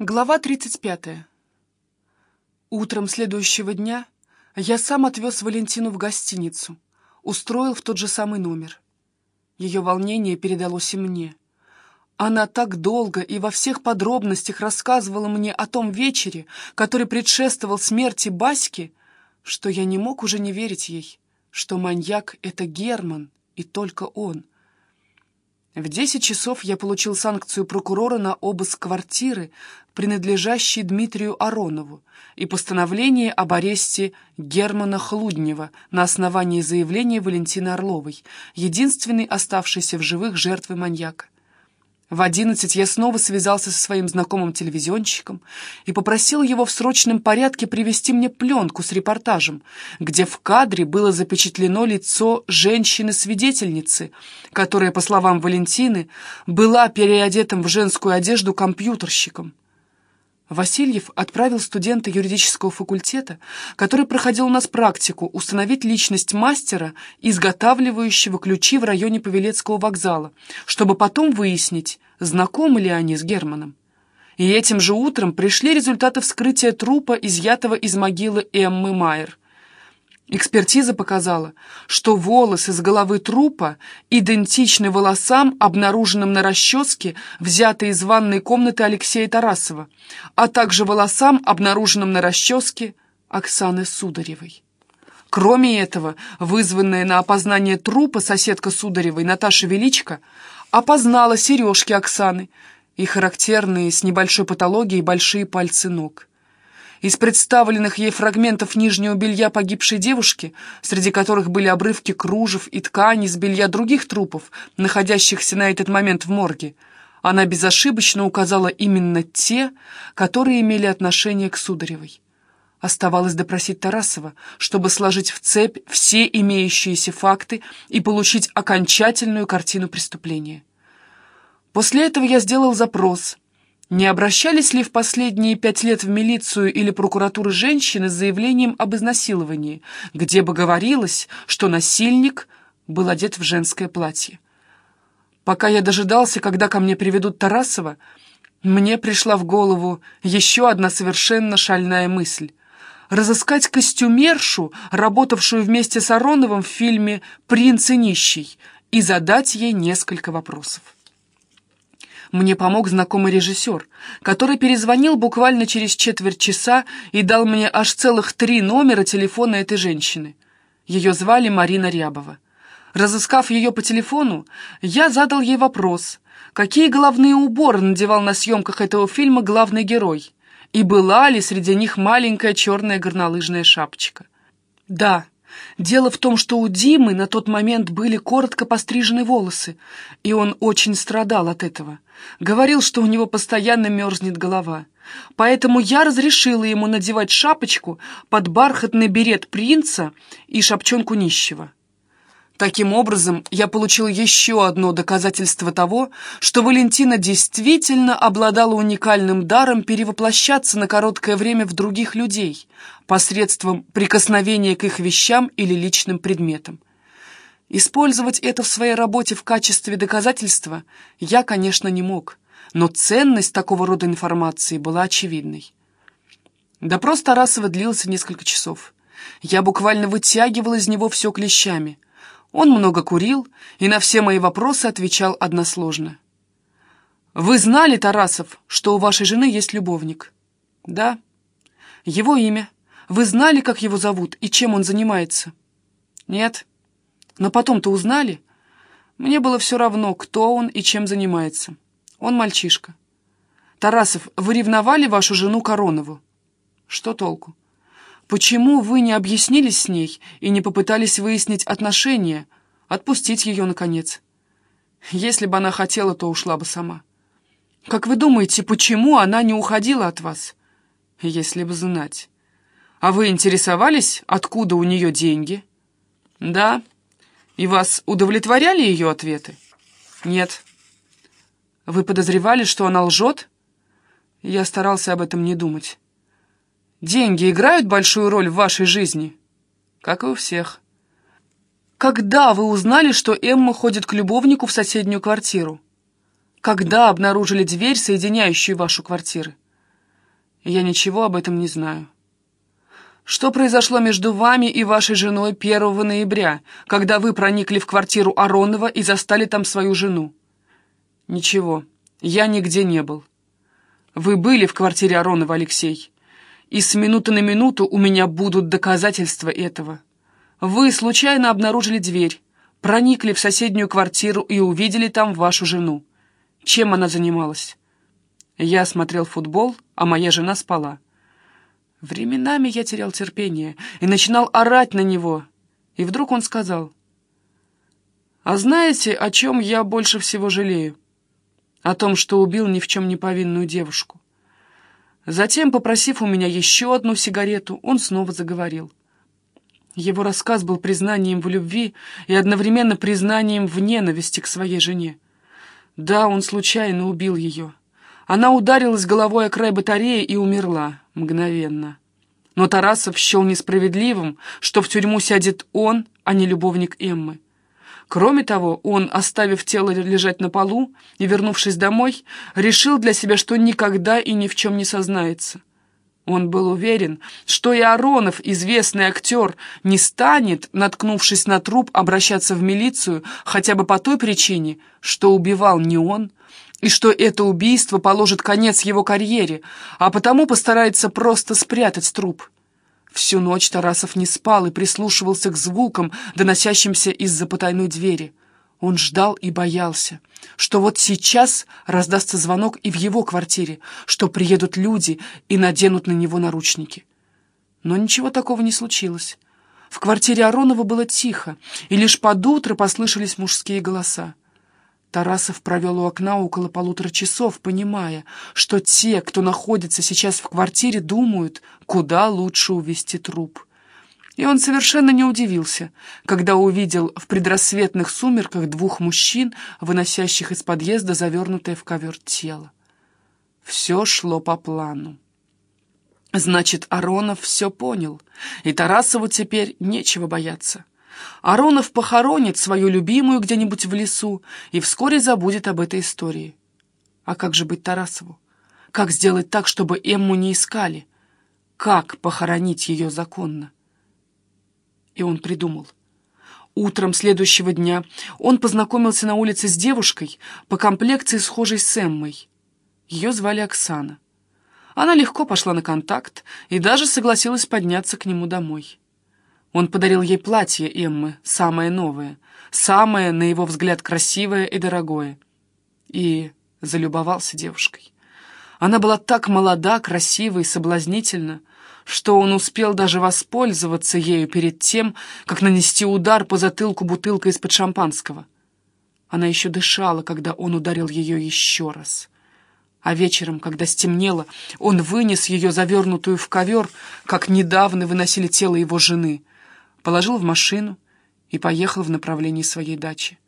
Глава 35. Утром следующего дня я сам отвез Валентину в гостиницу, устроил в тот же самый номер. Ее волнение передалось и мне. Она так долго и во всех подробностях рассказывала мне о том вечере, который предшествовал смерти Баськи, что я не мог уже не верить ей, что маньяк — это Герман, и только он — в 10 часов я получил санкцию прокурора на обыск квартиры, принадлежащей Дмитрию Аронову, и постановление об аресте Германа Хлуднева на основании заявления Валентины Орловой, единственной оставшейся в живых жертвы маньяка. В одиннадцать я снова связался со своим знакомым телевизионщиком и попросил его в срочном порядке привести мне пленку с репортажем, где в кадре было запечатлено лицо женщины-свидетельницы, которая, по словам Валентины, была переодетым в женскую одежду компьютерщиком. Васильев отправил студента юридического факультета, который проходил у нас практику, установить личность мастера, изготавливающего ключи в районе Павелецкого вокзала, чтобы потом выяснить, знакомы ли они с Германом. И этим же утром пришли результаты вскрытия трупа, изъятого из могилы Эммы Майер. Экспертиза показала, что волосы с головы трупа идентичны волосам, обнаруженным на расческе, взятой из ванной комнаты Алексея Тарасова, а также волосам, обнаруженным на расческе Оксаны Сударевой. Кроме этого, вызванная на опознание трупа соседка Сударевой Наташа Величко опознала сережки Оксаны и характерные с небольшой патологией большие пальцы ног. Из представленных ей фрагментов нижнего белья погибшей девушки, среди которых были обрывки кружев и тканей с белья других трупов, находящихся на этот момент в морге, она безошибочно указала именно те, которые имели отношение к Сударевой. Оставалось допросить Тарасова, чтобы сложить в цепь все имеющиеся факты и получить окончательную картину преступления. После этого я сделал запрос — не обращались ли в последние пять лет в милицию или прокуратуру женщины с заявлением об изнасиловании, где бы говорилось, что насильник был одет в женское платье? Пока я дожидался, когда ко мне приведут Тарасова, мне пришла в голову еще одна совершенно шальная мысль. Разыскать костюмершу, работавшую вместе с Ароновым в фильме «Принц и нищий», и задать ей несколько вопросов. Мне помог знакомый режиссер, который перезвонил буквально через четверть часа и дал мне аж целых три номера телефона этой женщины. Ее звали Марина Рябова. Разыскав ее по телефону, я задал ей вопрос, какие головные уборы надевал на съемках этого фильма главный герой, и была ли среди них маленькая черная горнолыжная шапочка. Да, Дело в том, что у Димы на тот момент были коротко пострижены волосы, и он очень страдал от этого. Говорил, что у него постоянно мерзнет голова. Поэтому я разрешила ему надевать шапочку под бархатный берет принца и шапчонку нищего. Таким образом, я получил еще одно доказательство того, что Валентина действительно обладала уникальным даром перевоплощаться на короткое время в других людей посредством прикосновения к их вещам или личным предметам. Использовать это в своей работе в качестве доказательства я, конечно, не мог, но ценность такого рода информации была очевидной. Допрос Тарасова длился несколько часов. Я буквально вытягивал из него все клещами – он много курил и на все мои вопросы отвечал односложно. «Вы знали, Тарасов, что у вашей жены есть любовник?» «Да». «Его имя? Вы знали, как его зовут и чем он занимается?» «Нет». «Но потом-то узнали?» «Мне было все равно, кто он и чем занимается. Он мальчишка». «Тарасов, вы ревновали вашу жену Коронову?» «Что толку?» Почему вы не объяснились с ней и не попытались выяснить отношения, отпустить ее, наконец? Если бы она хотела, то ушла бы сама. Как вы думаете, почему она не уходила от вас? Если бы знать. А вы интересовались, откуда у нее деньги? Да. И вас удовлетворяли ее ответы? Нет. Вы подозревали, что она лжет? Я старался об этом не думать. Деньги играют большую роль в вашей жизни? Как и у всех. Когда вы узнали, что Эмма ходит к любовнику в соседнюю квартиру? Когда обнаружили дверь, соединяющую вашу квартиры? Я ничего об этом не знаю. Что произошло между вами и вашей женой 1 ноября, когда вы проникли в квартиру Аронова и застали там свою жену? Ничего, я нигде не был. Вы были в квартире Аронова, Алексей, и с минуты на минуту у меня будут доказательства этого. Вы случайно обнаружили дверь, проникли в соседнюю квартиру и увидели там вашу жену. Чем она занималась? Я смотрел футбол, а моя жена спала. Временами я терял терпение и начинал орать на него. И вдруг он сказал, «А знаете, о чем я больше всего жалею? О том, что убил ни в чем не повинную девушку». Затем, попросив у меня еще одну сигарету, он снова заговорил. Его рассказ был признанием в любви и одновременно признанием в ненависти к своей жене. Да, он случайно убил ее. Она ударилась головой о край батареи и умерла мгновенно. Но Тарасов счел несправедливым, что в тюрьму сядет он, а не любовник Эммы. Кроме того, он, оставив тело лежать на полу и вернувшись домой, решил для себя, что никогда и ни в чем не сознается. Он был уверен, что и Аронов, известный актер, не станет, наткнувшись на труп, обращаться в милицию хотя бы по той причине, что убивал не он, и что это убийство положит конец его карьере, а потому постарается просто спрятать труп. Всю ночь Тарасов не спал и прислушивался к звукам, доносящимся из-за потайной двери. Он ждал и боялся, что вот сейчас раздастся звонок и в его квартире, что приедут люди и наденут на него наручники. Но ничего такого не случилось. В квартире Аронова было тихо, и лишь под утро послышались мужские голоса. Тарасов провел у окна около полутора часов, понимая, что те, кто находится сейчас в квартире, думают, куда лучше увезти труп. И он совершенно не удивился, когда увидел в предрассветных сумерках двух мужчин, выносящих из подъезда завернутое в ковер тело. Все шло по плану. Значит, Аронов все понял, и Тарасову теперь нечего бояться. Аронов похоронит свою любимую где-нибудь в лесу и вскоре забудет об этой истории. А как же быть Тарасову? Как сделать так, чтобы Эмму не искали? Как похоронить ее законно? И он придумал. Утром следующего дня он познакомился на улице с девушкой по комплекции, схожей с Эммой. Ее звали Оксана. Она легко пошла на контакт и даже согласилась подняться к нему домой. Он подарил ей платье Эммы, самое новое, самое, на его взгляд, красивое и дорогое. И залюбовался девушкой. Она была так молода, красива и соблазнительна, что он успел даже воспользоваться ею перед тем, как нанести удар по затылку бутылкой из-под шампанского. Она еще дышала, когда он ударил ее еще раз. А вечером, когда стемнело, он вынес ее завернутую в ковер, как недавно выносили тело его жены — положил в машину и поехал в направлении своей дачи.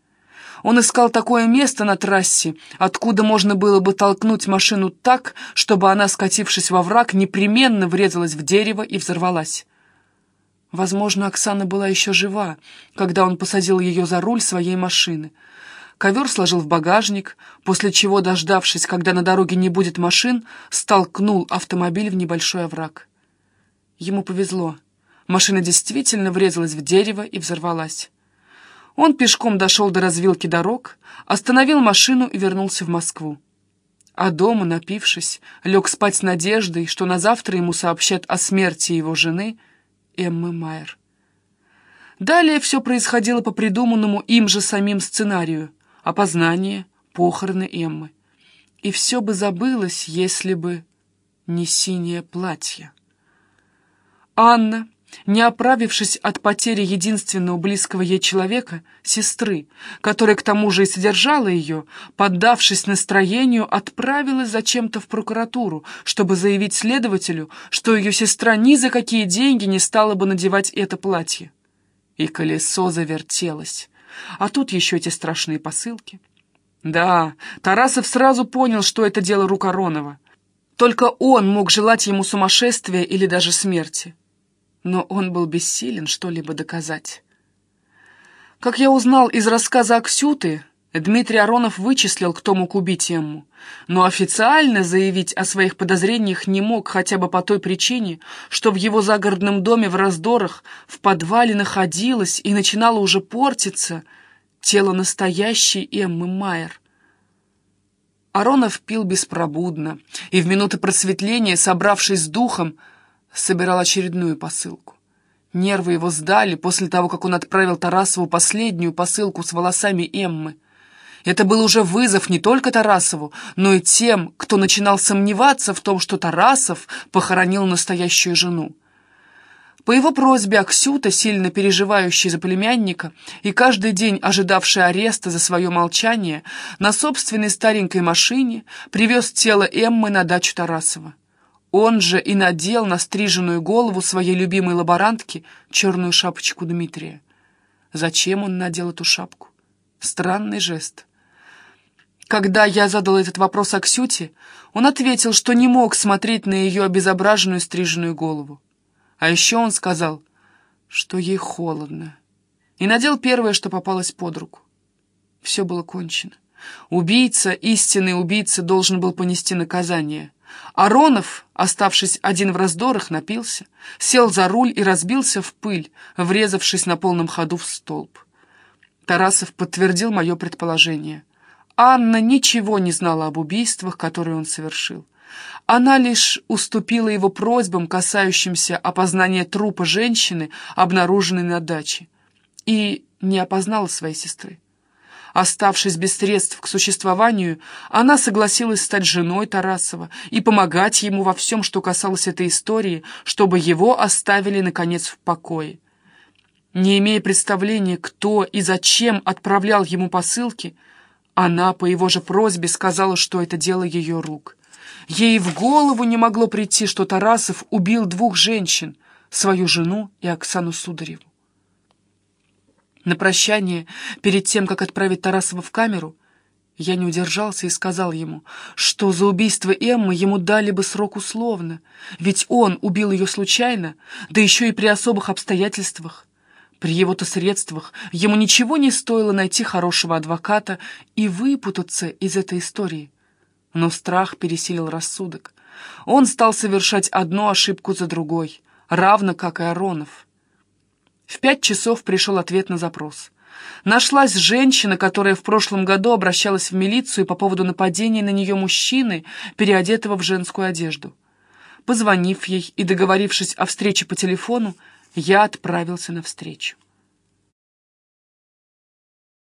Он искал такое место на трассе, откуда можно было бы толкнуть машину так, чтобы она, скатившись во враг, непременно врезалась в дерево и взорвалась. Возможно, Оксана была еще жива, когда он посадил ее за руль своей машины. Ковер сложил в багажник, после чего, дождавшись, когда на дороге не будет машин, столкнул автомобиль в небольшой овраг. Ему повезло. Машина действительно врезалась в дерево и взорвалась. Он пешком дошел до развилки дорог, остановил машину и вернулся в Москву. А дома, напившись, лег спать с надеждой, что на завтра ему сообщат о смерти его жены Эммы Майер. Далее все происходило по придуманному им же самим сценарию — опознание, похороны Эммы. И все бы забылось, если бы не синее платье. Анна, не оправившись от потери единственного близкого ей человека, сестры, которая к тому же и содержала ее, поддавшись настроению, отправилась зачем-то в прокуратуру, чтобы заявить следователю, что ее сестра ни за какие деньги не стала бы надевать это платье. И колесо завертелось. А тут еще эти страшные посылки. Да, Тарасов сразу понял, что это дело Рукоронова. Только он мог желать ему сумасшествия или даже смерти но он был бессилен что-либо доказать. Как я узнал из рассказа Аксюты, Дмитрий Аронов вычислил, кто мог убить Эмму, но официально заявить о своих подозрениях не мог хотя бы по той причине, что в его загородном доме в раздорах в подвале находилось и начинало уже портиться тело настоящей Эммы Майер. Аронов пил беспробудно и в минуты просветления, собравшись с духом, собирал очередную посылку. Нервы его сдали после того, как он отправил Тарасову последнюю посылку с волосами Эммы. Это был уже вызов не только Тарасову, но и тем, кто начинал сомневаться в том, что Тарасов похоронил настоящую жену. По его просьбе Аксюта, сильно переживающий за племянника и каждый день ожидавший ареста за свое молчание, на собственной старенькой машине привез тело Эммы на дачу Тарасова. Он же и надел на стриженную голову своей любимой лаборантки черную шапочку Дмитрия. Зачем он надел эту шапку? Странный жест. Когда я задал этот вопрос Аксюте, он ответил, что не мог смотреть на ее обезображенную стриженную голову. А еще он сказал, что ей холодно, и надел первое, что попалось под руку. Все было кончено. Убийца, истинный убийца, должен был понести наказание. Аронов, оставшись один в раздорах, напился, сел за руль и разбился в пыль, врезавшись на полном ходу в столб. Тарасов подтвердил мое предположение — Анна ничего не знала об убийствах, которые он совершил. Она лишь уступила его просьбам, касающимся опознания трупа женщины, обнаруженной на даче, и не опознала своей сестры. Оставшись без средств к существованию, она согласилась стать женой Тарасова и помогать ему во всем, что касалось этой истории, чтобы его оставили, наконец, в покое. Не имея представления, кто и зачем отправлял ему посылки, она по его же просьбе сказала, что это дело ее рук. Ей в голову не могло прийти, что Тарасов убил двух женщин, свою жену и Оксану Судареву. На прощание, перед тем, как отправить Тарасова в камеру, я не удержался и сказал ему, что за убийство Эммы ему дали бы срок условно, ведь он убил ее случайно, да еще и при особых обстоятельствах. При его-то средствах ему ничего не стоило найти хорошего адвоката и выпутаться из этой истории. Но страх пересилил рассудок. Он стал совершать одну ошибку за другой, равно как и Аронов. В пять часов пришел ответ на запрос. Нашлась женщина, которая в прошлом году обращалась в милицию по поводу нападения на нее мужчины, переодетого в женскую одежду. Позвонив ей и договорившись о встрече по телефону, я отправился навстречу.